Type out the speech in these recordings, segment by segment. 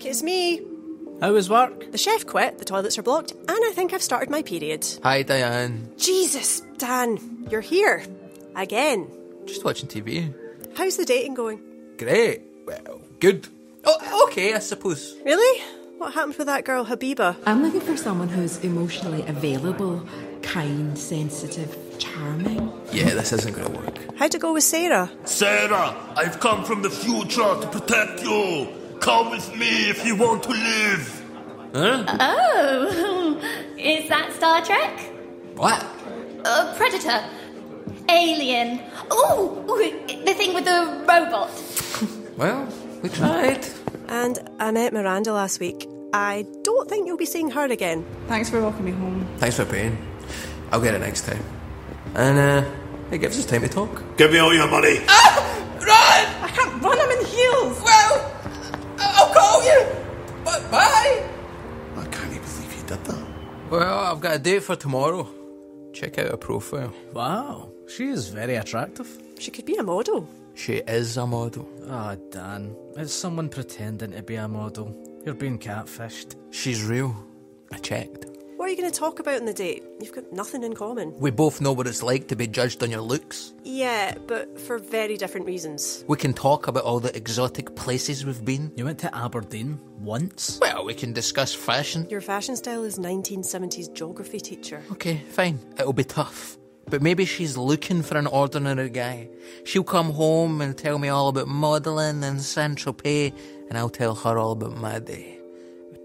Mark, it's me. How was work? The chef quit, the toilets are blocked, and I think I've started my period. Hi, Diane. Jesus, Dan, you're here. Again. Just watching TV. How's the dating going? Great. Well, good. Oh, okay, I suppose. Really? What happened with that girl, Habiba? I'm looking for someone who's emotionally available, kind, sensitive, charming. Yeah, this isn't going to work. How'd it go with Sarah? Sarah, I've come from the future to protect you. Come with me if you want to live. Huh? Oh, is that Star Trek? What? Uh, Predator? Alien? Oh, the thing with the robot. Well, we tried. And I met Miranda last week. I don't think you'll be seeing her again. Thanks for walking me home. Thanks for paying. I'll get it next time. And, uh, it gives us time to talk. Give me all your money. Bye. I can't even believe you did that. Well, I've got a date for tomorrow. Check out her profile. Wow, she is very attractive. She could be a model. She is a model. Ah, Dan, it's someone pretending to be a model. You're being catfished. She's real. I checked. What are you going to talk about on the date? You've got nothing in common. We both know what it's like to be judged on your looks. Yeah, but for very different reasons. We can talk about all the exotic places we've been. You went to Aberdeen once? Well, we can discuss fashion. Your fashion style is 1970s geography teacher. Okay, fine. It'll be tough. But maybe she's looking for an ordinary guy. She'll come home and tell me all about modelling and Saint Tropez, and I'll tell her all about my day.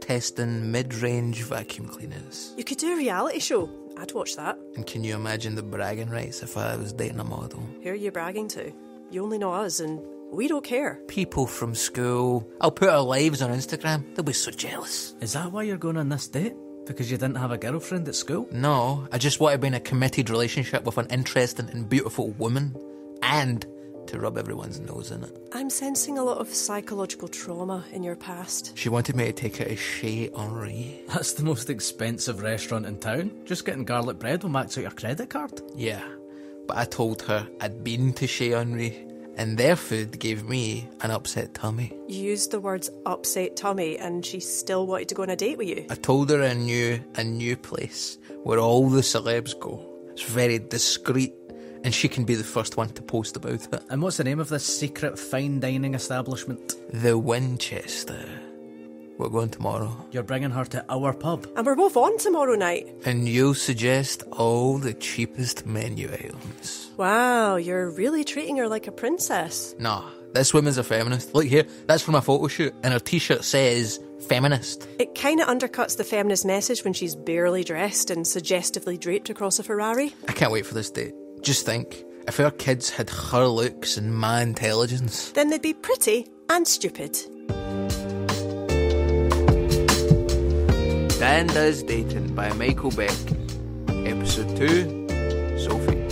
Testing mid range vacuum cleaners. You could do a reality show. I'd watch that. And can you imagine the bragging rights if I was dating a model? Who are you bragging to? You only know us, and we don't care. People from school. I'll put our lives on Instagram. They'll be so jealous. Is that why you're going on this date? Because you didn't have a girlfriend at school? No, I just want to be in a committed relationship with an interesting and beautiful woman. And to rub everyone's nose in it. I'm sensing a lot of psychological trauma in your past. She wanted me to take her to Chez Henri. That's the most expensive restaurant in town. Just getting garlic bread will max out your credit card. Yeah, but I told her I'd been to Chez Henri, and their food gave me an upset tummy. You used the words upset tummy, and she still wanted to go on a date with you. I told her I knew a new place where all the celebs go. It's very discreet, and she can be the first one to post about it. And what's the name of this secret fine dining establishment? The Winchester. We're going tomorrow. You're bringing her to our pub. And we're both on tomorrow night. And you'll suggest all the cheapest menu items. Wow, you're really treating her like a princess. Nah, this woman's a feminist. Look here, that's from a photo shoot, and her t shirt says feminist. It kind of undercuts the feminist message when she's barely dressed and suggestively draped across a Ferrari. I can't wait for this date. Just think if our kids had her looks and my intelligence. Then they'd be pretty and stupid. Dan Does Dating by Michael Beck. Episode 2 Sophie.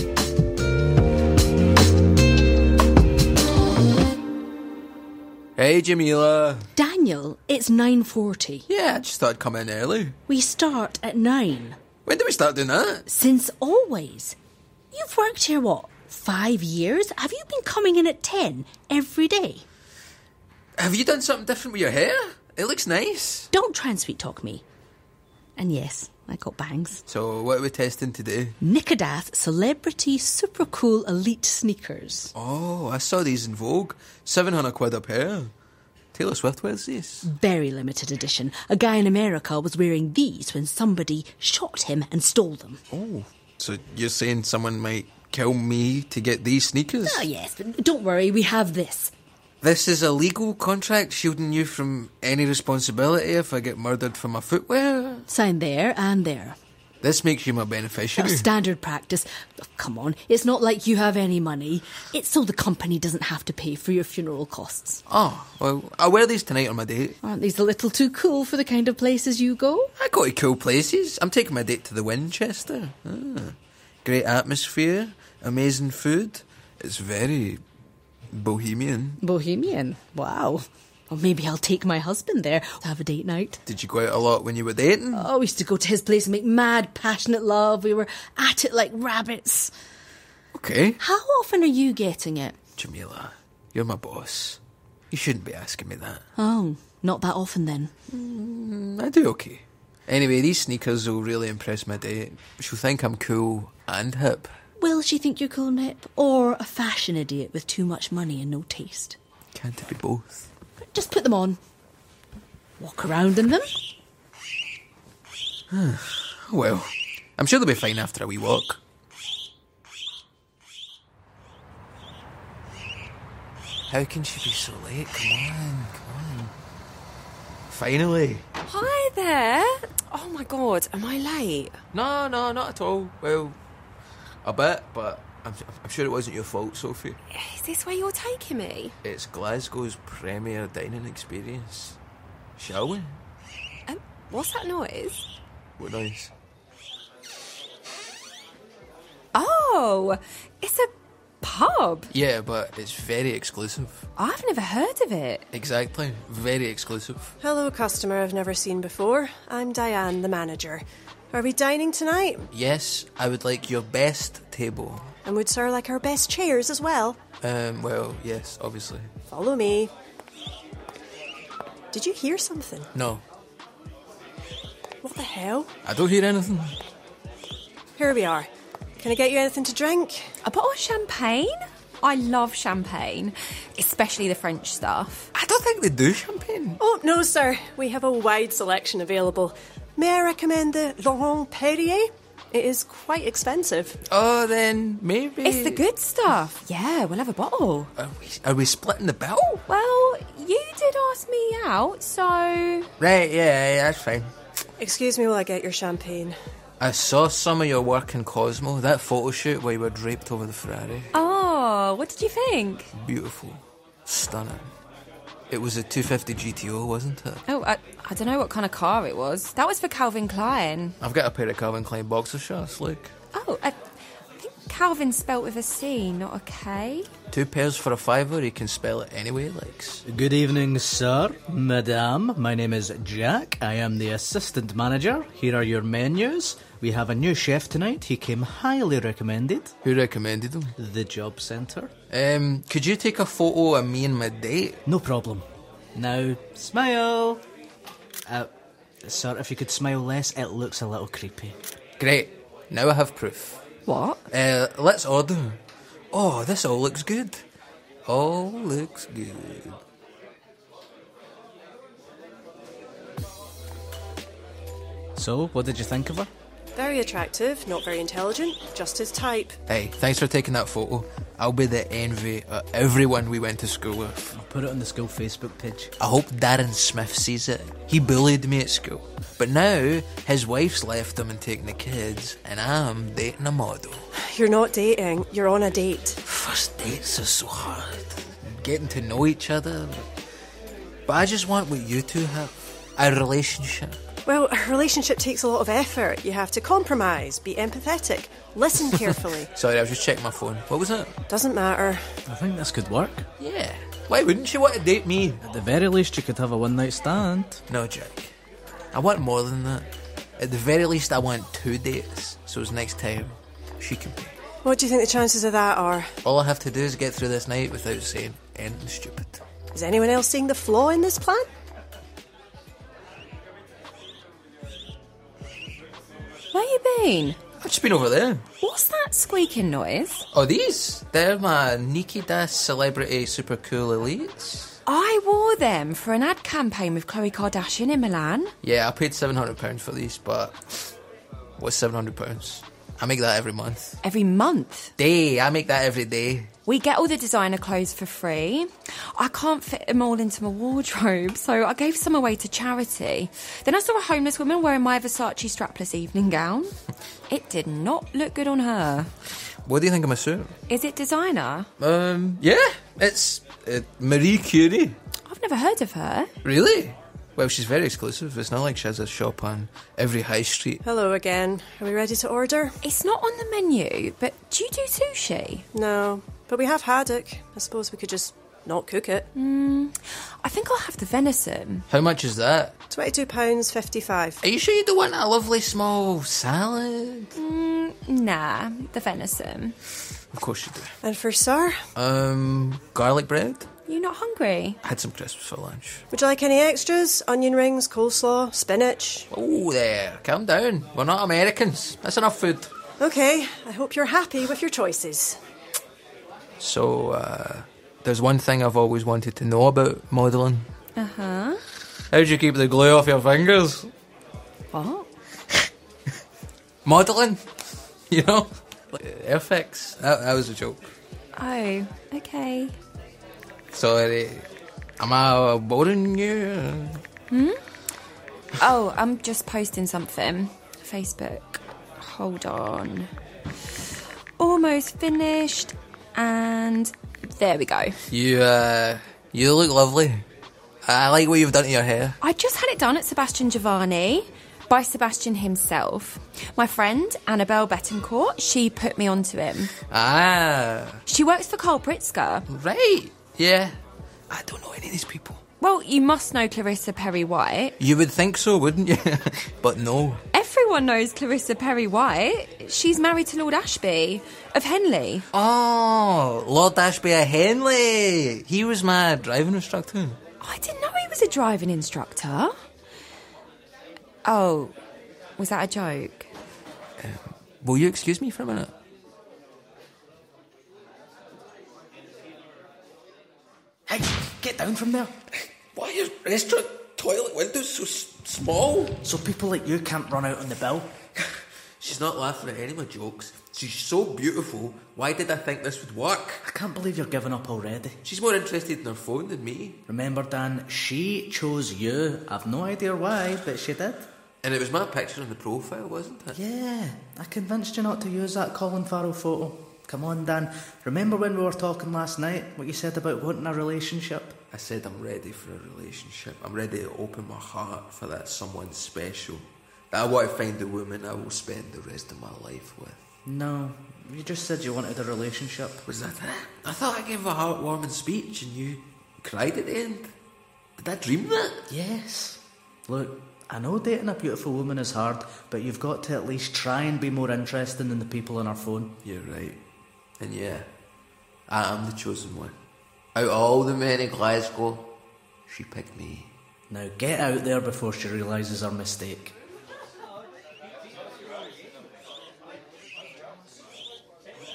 Hey Jamila. Daniel, it's 9.40. Yeah, I just thought I'd come in early. We start at 9. When did we start doing that? Since always. You've worked here, what, five years? Have you been coming in at 10 every day? Have you done something different with your hair? It looks nice. Don't try and sweet talk me. And yes, I got bangs. So, what are we testing today? Nickedath Celebrity Super Cool Elite Sneakers. Oh, I saw these in Vogue. 700 quid a pair. Taylor Swift wears these. Very limited edition. A guy in America was wearing these when somebody shot him and stole them. Oh, so you're saying someone might kill me to get these sneakers? Oh, yes, but don't worry, we have this. This is a legal contract shielding you from any responsibility if I get murdered for my footwear. Sign there and there. This makes you my beneficiary. standard practice. Oh, come on, it's not like you have any money. It's so the company doesn't have to pay for your funeral costs. oh, well, I'll wear these tonight on my date. Aren't these a little too cool for the kind of places you go? I go to cool places. I'm taking my date to the Winchester. Ah. Great atmosphere, amazing food. It's very bohemian. Bohemian. Wow. Or maybe I'll take my husband there to have a date night. Did you go out a lot when you were dating? Oh, we used to go to his place and make mad, passionate love. We were at it like rabbits. Okay. How often are you getting it? Jamila, you're my boss. You shouldn't be asking me that. Oh, Not that often then. Mm, I do okay. Anyway, these sneakers will really impress my date. She'll think I'm cool and hip. Will she think you're cool and hip? Or a fashion idiot with too much money and no taste? Can't it be both? Just put them on. Walk around in them. Well, I'm sure they'll be fine after a wee walk. How can she be so late? Come on, come on. Finally. Hi there. Oh my god, am I late? No, no, not at all. Well, a bit, but I'm, I'm sure it wasn't your fault, Sophie. Is this where you're taking me? It's Glasgow's premier dining experience. Shall we? Um, what's that noise? What noise? Oh, it's a pub. Yeah, but it's very exclusive. I've never heard of it. Exactly, very exclusive. Hello, customer I've never seen before. I'm Diane, the manager. Are we dining tonight? Yes, I would like your best table. And would sir like our best chairs as well? Um, well, yes, obviously. Follow me. Did you hear something? No, What the hell? I don't hear anything. Here we are. Can I get you anything to drink? A bottle of champagne? I love champagne, especially the French stuff. I don't think they do champagne. Oh, no, sir. We have a wide selection available. May I recommend the Laurent Perrier? It is quite expensive. Oh, then maybe. It's the good stuff. Yeah, we'll have a bottle. Are we, are we splitting the bill? Well, you did ask me out, so. Right, yeah, yeah, that's fine. Excuse me while I get your champagne. I saw some of your work in Cosmo, that photo shoot where you were draped over the Ferrari. Oh, what did you think? Beautiful. Stunning. It was a 250 GTO, wasn't it? Oh, I, I don't know what kind of car it was. That was for Calvin Klein. I've got a pair of Calvin Klein boxer shorts, look. Oh, I, I think Calvin spelt with a C, not a K. Two pairs for a fiver, he can spell it any way he likes. Good evening, sir, madame. My name is Jack. I am the assistant manager. Here are your menus. We have a new chef tonight. He came highly recommended. Who recommended him? The job centre. Um, could you take a photo of me and my date? No problem. Now, smile. Uh, sir, if you could smile less, it looks a little creepy. Great. Now I have proof. What? Uh, let's order. Oh, this all looks good. All looks good. So, what did you think of her? Very attractive, not very intelligent, just his type. Hey, thanks for taking that photo. I'll be the envy of everyone we went to school with. I'll put it on the school Facebook page. I hope Darren Smith sees it. He bullied me at school. But now, his wife's left him and taken the kids, and I'm dating a model. You're not dating, you're on a date. First dates are so hard. Getting to know each other. But I just want what you two have a relationship. Well, a relationship takes a lot of effort. You have to compromise, be empathetic, listen carefully. Sorry, I was just checking my phone. What was it? Doesn't matter. I think this could work. Yeah. Why wouldn't you want to date me? At the very least, you could have a one night stand. No, Jack. I want more than that. At the very least, I want two dates. So it's next time she can pay. What do you think the chances of that are? All I have to do is get through this night without saying anything stupid. Is anyone else seeing the flaw in this plan? Where you been? I've just been over there. What's that squeaking noise? Oh, these? They're my Nikki Das Celebrity Super Cool Elites. I wore them for an ad campaign with Khloe Kardashian in Milan. Yeah, I paid £700 for these, but what's £700? I make that every month. Every month. Day, I make that every day. We get all the designer clothes for free. I can't fit them all into my wardrobe, so I gave some away to charity. Then I saw a homeless woman wearing my Versace strapless evening gown. It did not look good on her. What do you think of my suit? Is it designer? Um, yeah, it's uh, Marie Curie. I've never heard of her. Really? Well, she's very exclusive. It's not like she has a shop on every high street. Hello again. Are we ready to order? It's not on the menu, but do you do sushi? No, but we have haddock. I suppose we could just not cook it. I think I'll have the venison. How much is that? £22.55. Are you sure you don't want a lovely small salad? Nah, the venison. Of course you do. And for sir? Um, garlic bread? You're not hungry? I had some crisps for lunch. Would you like any extras? Onion rings, coleslaw, spinach? Oh, there. Calm down. We're not Americans. That's enough food. Okay, I hope you're happy with your choices. So, uh, there's one thing I've always wanted to know about modelling. Uh huh. How do you keep the glue off your fingers? What? Modelling? You know? Like, FX. That, that was a joke. Oh, okay. Sorry. Am I boring you? Hmm. oh, I'm just posting something. Facebook. Hold on. Almost finished, and there we go. You, uh, you look lovely. I like what you've done to your hair. I just had it done at Sebastian Giovanni by Sebastian himself. My friend Annabelle Betancourt, she put me onto him. Ah, She works for Carl Pritzker. right. Yeah. I don't know any of these people. Well, you must know Clarissa Perry White. You would think so, wouldn't you? but no. Everyone knows Clarissa Perry White. She's married to Lord Ashby of Henley. Oh, Lord Ashby of Henley. He was my driving instructor. I didn't know he was a driving instructor. Oh, was that a joke? Um, will you excuse me for a minute? Hey, get down from there. Why are restaurant toilet windows so s- small? So people like you can't run out on the bill. She's not laughing at any of my jokes. She's so beautiful. Why did I think this would work? I can't believe you're giving up already. She's more interested in her phone than me. Remember, Dan, she chose you. I've no idea why, but she did. And it was my picture on the profile, wasn't it? Yeah, I convinced you not to use that Colin Farrell photo. Come on, Dan. Remember when we were talking last night? What you said about wanting a relationship? I said I'm ready for a relationship. I'm ready to open my heart for that someone special. That I want to find the woman I will spend the rest of my life with. No, you just said you wanted a relationship. Was that it? I thought I gave a heartwarming speech and you cried at the end. Did I dream that? Yes. Look, I know dating a beautiful woman is hard, but you've got to at least try and be more interesting than the people on our phone. You're right. And yeah, I am the chosen one. Out of all the men in Glasgow, she picked me. Now get out there before she realises her mistake.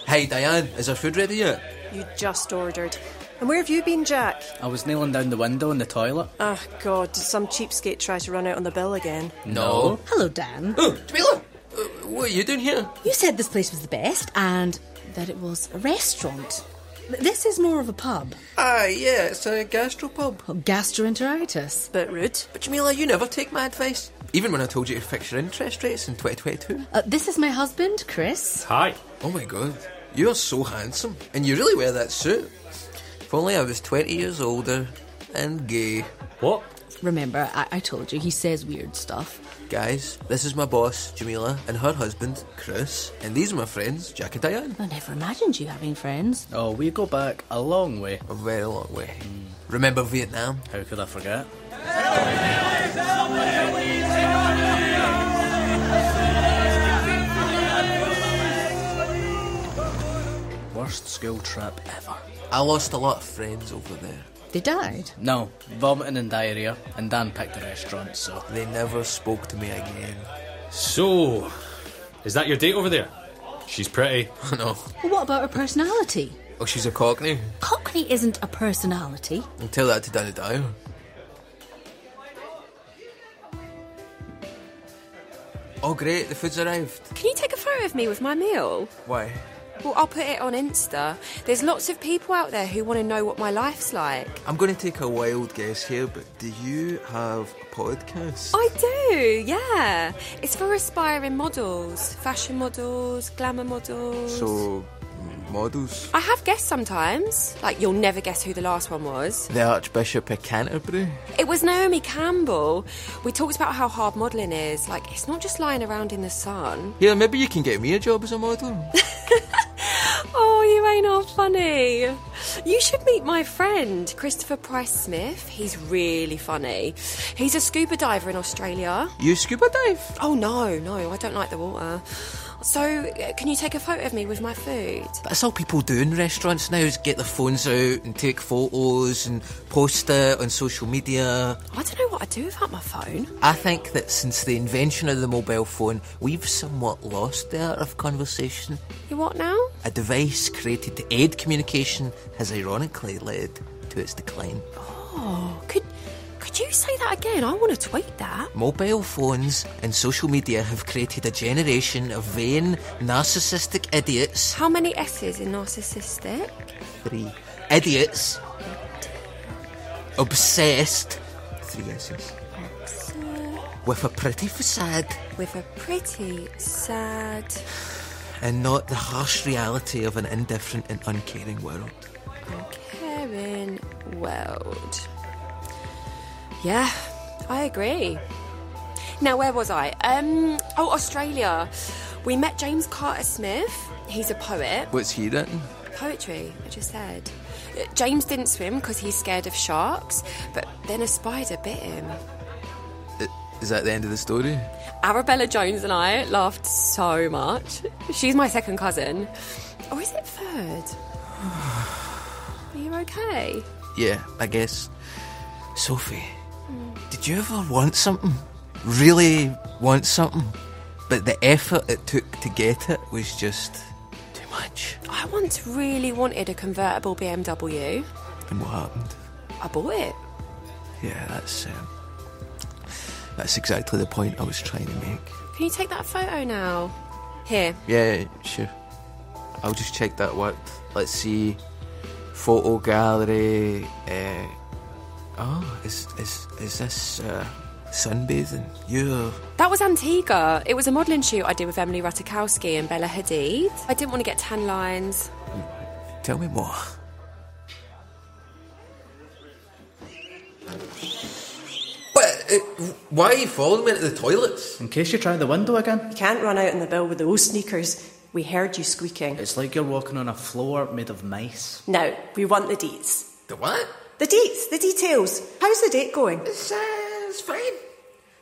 Hey Diane, is our food ready yet? You just ordered. And where have you been, Jack? I was nailing down the window in the toilet. Oh, God, did some cheapskate try to run out on the bill again? No. Hello, Dan. Oh, Jamila! Uh, what are you doing here? You said this place was the best and that it was a restaurant. Th- This is more of a pub. Ah, yeah, it's a gastropub. Gastroenteritis. Bit rude. But Jamila, you never take my advice. Even when I told you to fix your interest rates in 2022. Uh, this is my husband, Chris. Hi. Oh my god, you are so handsome. And you really wear that suit. If only I was 20 years older and gay. What? Remember, I, I told you he says weird stuff. Guys, this is my boss, Jamila, and her husband, Chris. And these are my friends, Jack and Diane. I never imagined you having friends. Oh, we go back a long way. A very long way. Remember Vietnam? How could I forget? Worst school trip ever. I lost a lot of friends over there. They died. No, vomiting and diarrhea, and Dan picked the restaurant, so. They never spoke to me again. So, is that your date over there? She's pretty. I know. Well, what about her personality? Oh, she's a cockney. Cockney isn't a personality. I'll tell that to Danny Dyer. Oh great, the food's arrived. Can you take a photo of me with my meal? Why? Well, I'll put it on Insta. There's lots of people out there who want to know what my life's like. I'm going to take a wild guess here, but do you have a podcast? I do, yeah. It's for aspiring models, fashion models, glamour models. So, models? I have guests sometimes. Like, you'll never guess who the last one was. The Archbishop of Canterbury? It was Naomi Campbell. We talked about how hard modelling is. Like, it's not just lying around in the sun. Yeah, maybe you can get me a job as a model. Oh, you ain't all funny. You should meet my friend, Christopher Price Smith. He's really funny. He's a scuba diver in Australia. you scuba dive? Oh, no, no, I don't like the water. So, uh, can you take a photo of me with my food? That's all people do in restaurants now is get their phones out and take photos and post it on social media. I don't know what I'd do without my phone. I think that since the invention of the mobile phone, we've somewhat lost the art of conversation. You what now? A device created to aid communication has ironically led to its decline. Oh, could could you say that again? I want to tweet that. Mobile phones and social media have created a generation of vain, narcissistic idiots. How many S's in narcissistic? Three. Idiots. Obsessed. Three S's. With a pretty facade With a pretty sad. and not the harsh reality of an indifferent and uncaring world. Caring world. Yeah, I agree. Now, where was I? Um, oh, Australia. We met James Carter Smith. He's a poet. What's he written? Poetry, I just said. Uh, James didn't swim because he's scared of sharks, but then a spider bit him. Is that the end of the story? Arabella Jones and I laughed so much. She's my second cousin. Or is it third? Are you okay? Yeah, I guess. Sophie, did you ever want something? Really want something? But the effort it took to get it was just too much. I once really wanted a convertible BMW. And what happened? I bought it. Yeah, that's um, that's exactly the point I was trying to make. Can you take that photo now? Here. Yeah, sure. I'll just check that worked. Let's see. Photo gallery. Uh, oh, is is is this uh, sunbathing? Yeah. That was Antigua. It was a modelling shoot I did with Emily Ratajkowski and Bella Hadid. I didn't want to get tan lines. Tell me more. What? Uh, why are you following me into the toilets? In case you try the window again, You can't run out in the bill with those sneakers. We heard you squeaking. it's like you're walking on a floor made of mice. Now, we want the deets. The what? The deets, the details. How's the date going? It's, uh, it's fine.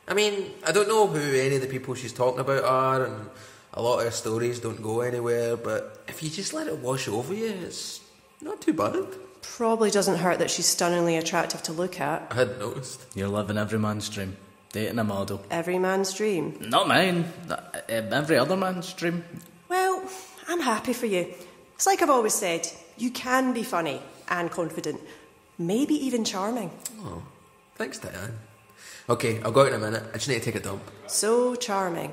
I mean, I don't know who any of the people she's talking about are, and a lot of her stories don't go anywhere, but if you just let it wash over you, it's not too bad. Probably doesn't hurt that she's stunningly attractive to look at. I hadn't noticed. You're living every man's dream. Dating a model. Every man's dream. Not mine. Uh, Every other man's dream. Well, I'm happy for you. It's like I've always said you can be funny and confident, maybe even charming. Oh, thanks, Diane. Okay, I'll go out in a minute. I just need to take a dump. So charming.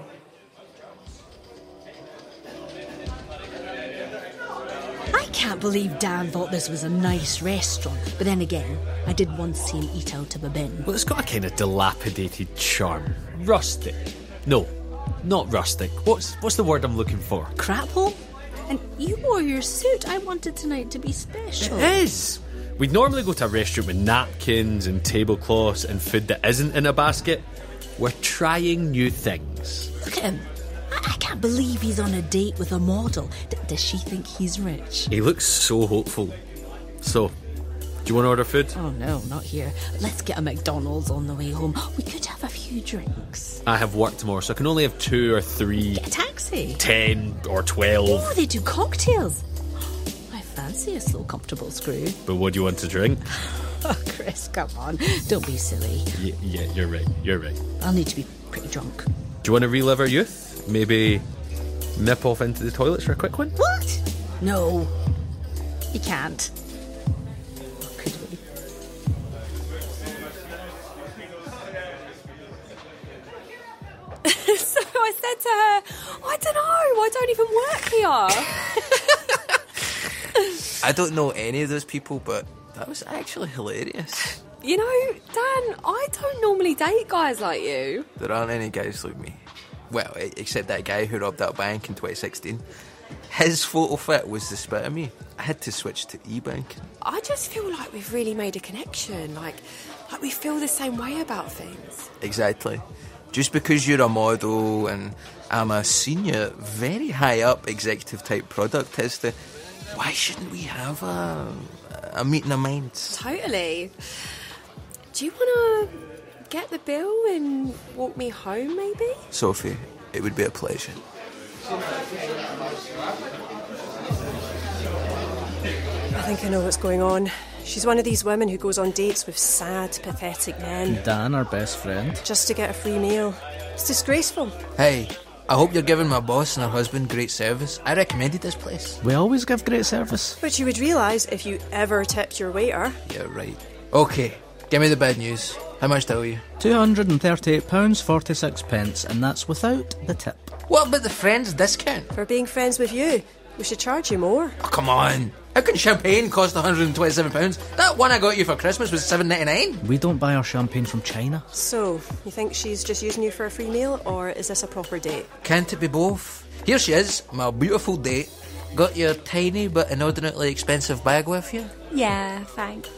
I can't believe Dan thought this was a nice restaurant, but then again, I did once see him eat out of a bin. Well, it's got a kind of dilapidated charm. Rustic. No, not rustic. What's what's the word I'm looking for? Crap hole? And you wore your suit. I wanted tonight to be special. It is. We'd normally go to a restaurant with napkins and tablecloths and food that isn't in a basket. We're trying new things. Look at him. I, I can't believe he's on a date with a model. D- does she think he's rich? He looks so hopeful. So, do you want to order food? Oh no, not here. Let's get a McDonald's on the way home. We could have a few drinks. I have work tomorrow, so I can only have two or three, Get a taxi. ten or twelve. Oh, they do cocktails. Fancy a slow, comfortable screw. But what do you want to drink? Oh, Chris, come on. Don't be silly. Yeah, yeah, you're right. You're right. I'll need to be pretty drunk. Do you want to relive our youth? Maybe nip off into the toilets for a quick one? What? No. You can't. I don't know any of those people, but that was actually hilarious. you know, Dan, I don't normally date guys like you. There aren't any guys like me. Well, except that guy who robbed that bank in 2016. His photo fit was the spit of me. I had to switch to e-banking. I just feel like we've really made a connection. Like, like we feel the same way about things. Exactly. Just because you're a model and I'm a senior, very high up executive type product tester, why shouldn't we have a, a meeting of minds? Totally. Do you want to get the bill and walk me home, maybe? Sophie, it would be a pleasure. I think I know what's going on. She's one of these women who goes on dates with sad, pathetic men Dan, our best friend. just to get a free meal. It's disgraceful. Hey, I hope you're giving my boss and her husband great service. I recommended this place. We always give great service. Which you would realise if you ever tipped your waiter. Yeah, right. Okay, give me the bad news. How much do I owe you? £238.46, pence, and that's without the tip. What about the friends discount? For being friends with you, we should charge you more. Oh, come on. How can champagne cost £127? That one I got you for Christmas was seven ninety nine. We don't buy our champagne from China. So, you think she's just using you for a free meal, or is this a proper date? Can't it be both? Here she is, my beautiful date. Got your tiny but inordinately expensive bag with you? Yeah, thanks.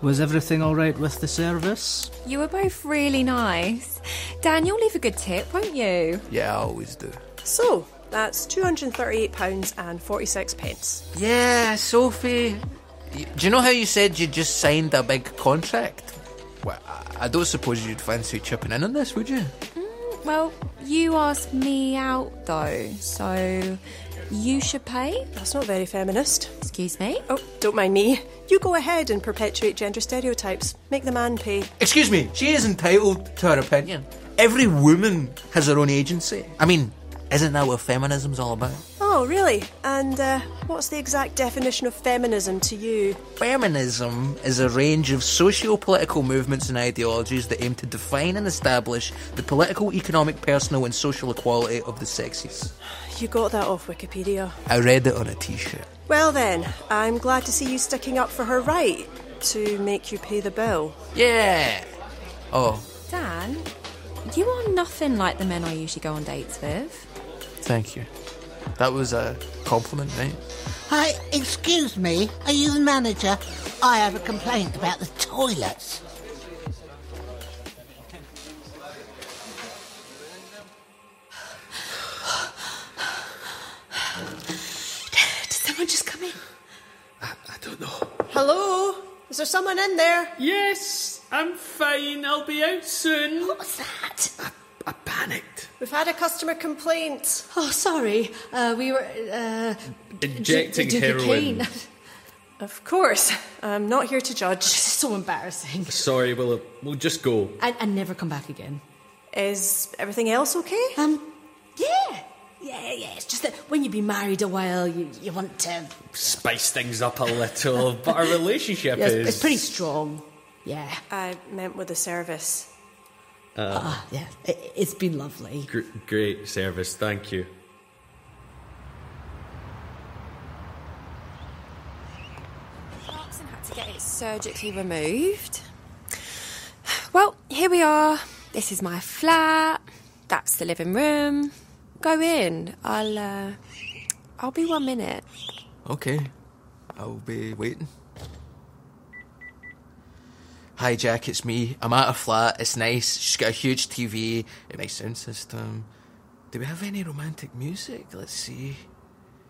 Was everything alright with the service? You were both really nice. Dan, you'll leave a good tip, won't you? Yeah, I always do. So, that's £238.46. pence. Yeah, Sophie. Do you know how you said you just signed a big contract? Well, I- I don't suppose you'd fancy chipping in on this, would you? Mm, well, you asked me out though, so you should pay. That's not very feminist. Excuse me? Oh, don't mind me. You go ahead and perpetuate gender stereotypes. Make the man pay. Excuse me, she is entitled to her opinion. Every woman has her own agency. I mean, isn't that what feminism's all about? Oh, really? And uh, what's the exact definition of feminism to you? Feminism is a range of socio political movements and ideologies that aim to define and establish the political, economic, personal, and social equality of the sexes. You got that off Wikipedia. I read it on a t shirt. Well, then, I'm glad to see you sticking up for her right to make you pay the bill. Yeah! Oh, Dan, you are nothing like the men I usually go on dates with. Thank you. That was a compliment, mate. Hi, excuse me, are you the manager? I have a complaint about the toilets. Did someone just come in? I don't know. Hello? Is there someone in there? Yes, I'm fine. I'll be out soon. What's that? I panicked. We've had a customer complaint. Oh, sorry. Uh, we were uh, Injecting d- d- heroin. Of course. I'm not here to judge. This is so embarrassing. Sorry, we'll, we'll just go. And, and never come back again. Is everything else okay? Um, yeah. Yeah, yeah. It's just that when you've been married a while, you, you want to. Spice things up a little, but our relationship Yeah, it's, is. it's pretty strong. Yeah. I meant with the service. Ah, yeah. It, it's been lovely. Gr- great service, thank you. Clarkson had to get it surgically removed. Well, here we are. This is my flat. That's the living room. Go in. I'll uh I'll be one minute. Okay. I'll be waiting. Hi, Jack, it's me. I'm at a flat. It's nice. She's got a huge TV, a nice sound system. Do we have any romantic music? Let's see.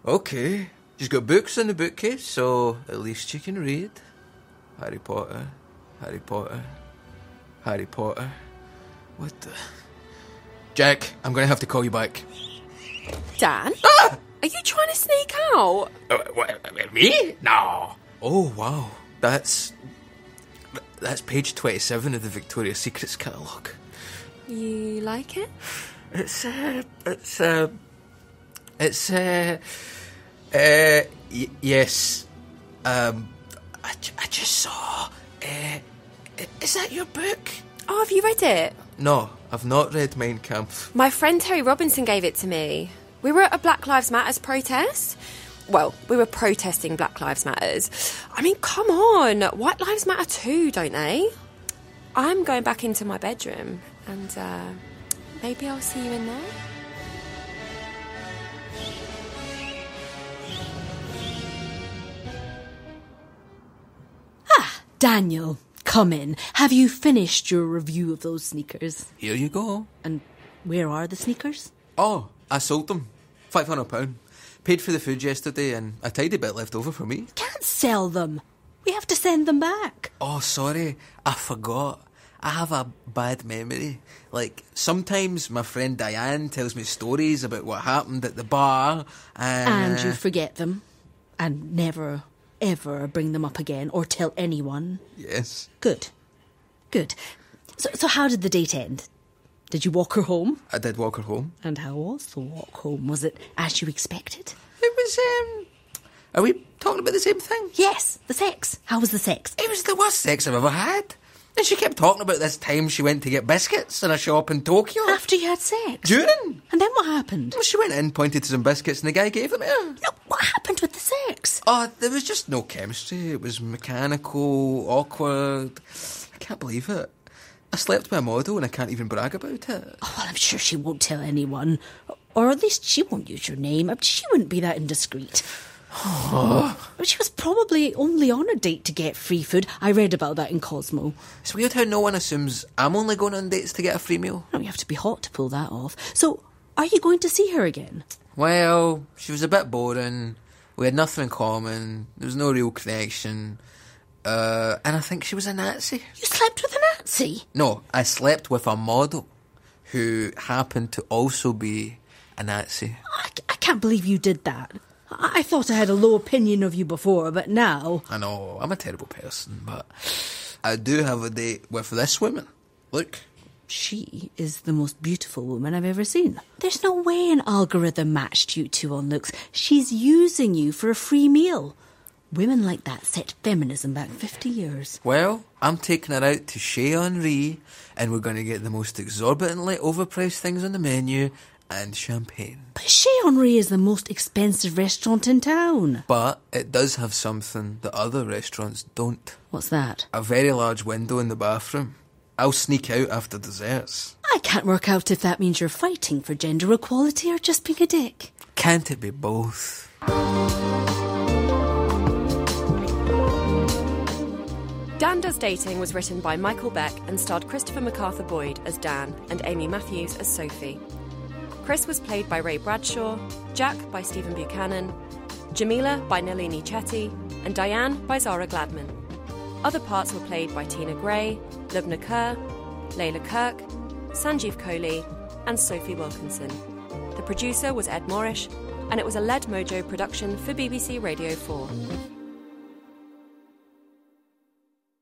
Okay. She's got books in the bookcase, so at least she can read. Harry Potter, Harry Potter, Harry Potter. What the? Jack, I'm gonna have to call you back. Dan? Are you trying to sneak out? Uh, what, me? No. Oh wow, that's that's page twenty-seven of the Victoria's Secrets catalogue. You like it? It's uh, it's uh, it's uh, uh, y- yes. Um, I, I just saw. Uh, is that your book? Oh, have you read it? No, I've not read Mein Kampf. My friend Terry Robinson gave it to me. We were at a Black Lives Matters protest. Well, we were protesting Black Lives Matters. I mean, come on. White lives matter too, don't they? I'm going back into my bedroom and uh, maybe I'll see you in there. Ah, Daniel, come in. Have you finished your review of those sneakers? Here you go. And where are the sneakers? Oh, I sold them. Five hundred pound. Paid for the food yesterday, and a tidy bit left over for me. Can't sell them. We have to send them back. Oh, sorry, I forgot. I have a bad memory. Like, sometimes my friend Diane tells me stories about what happened at the bar, and. And you forget them. And never, ever bring them up again or tell anyone. Yes. Good. Good. So, so how did the date end? Did you walk her home? I did walk her home. And how was the walk home? Was it as you expected? It was, um. Are we talking about the same thing? Yes, the sex. How was the sex? It was the worst sex I've ever had. And she kept talking about this time she went to get biscuits in a shop in Tokyo. After you had sex? During. And then what happened? Well, she went in, pointed to some biscuits, and the guy gave them to her. No, what happened with the sex? Oh, there was just no chemistry. It was mechanical, awkward. I can't believe it. I slept with a model and I can't even brag about it. Oh, well, I'm sure she won't tell anyone. Or at least she won't use your name. She wouldn't be that indiscreet. Oh. she was probably only on a date to get free food. I read about that in Cosmo. It's weird how no one assumes I'm only going on dates to get a free meal. No, you have to be hot to pull that off. So, are you going to see her again? Well, she was a bit boring. We had nothing in common. There was no real connection. Uh, and I think she was a Nazi. You slept with a Nazi? No, I slept with a model who happened to also be a Nazi. I, I can't believe you did that. I, I thought I had a low opinion of you before, but now. I know, I'm a terrible person, but I do have a date with this woman. Look. She is the most beautiful woman I've ever seen. There's no way an algorithm matched you two on looks. She's using you for a free meal. Women like that set feminism back 50 years. Well, I'm taking her out to Chez Henri, and we're going to get the most exorbitantly overpriced things on the menu and champagne. But Chez Henri is the most expensive restaurant in town. But it does have something that other restaurants don't. What's that? A very large window in the bathroom. I'll sneak out after desserts. I can't work out if that means you're fighting for gender equality or just being a dick. Can't it be both? Dan Does Dating was written by Michael Beck and starred Christopher MacArthur Boyd as Dan and Amy Matthews as Sophie. Chris was played by Ray Bradshaw, Jack by Stephen Buchanan, Jamila by Nalini Chetty, and Diane by Zara Gladman. Other parts were played by Tina Gray, Lubna Kerr, Layla Kirk, Sanjeev Kohli, and Sophie Wilkinson. The producer was Ed Morrish, and it was a Lead Mojo production for BBC Radio 4.